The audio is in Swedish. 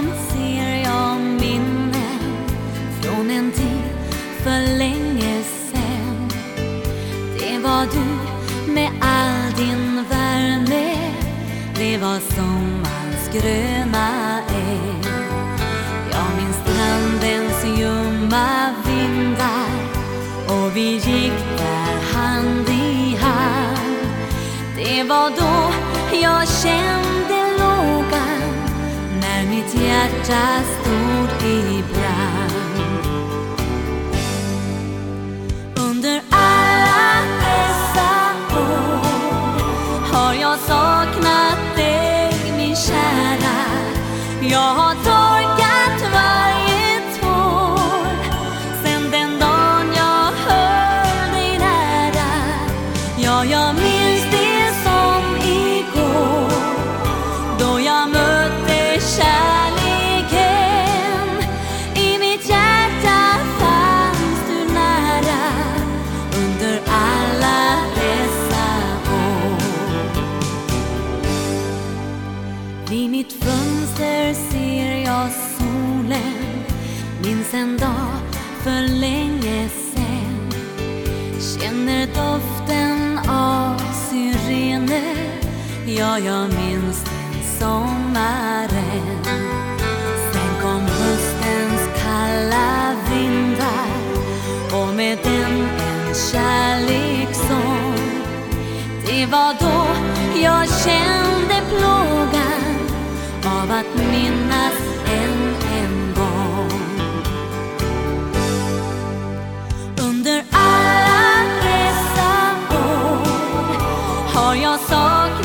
dröm ser jag minnen från en tid för länge sen. Det var du med all din värme, det var sommarns gröna äng. Jag minns strandens ljumma vindar och vi gick där hand i hand. Det var då jag kände hjärta stod i brand Under alla dessa år har jag saknat dig min kära. Jag har jag solen. Minns en dag för länge sen. Känner doften av syrener. Ja, jag minns den sommaren. Sen kom höstens kalla vindar. Och med den en kärlekssång Det var då jag kände plågan av att minnas har jag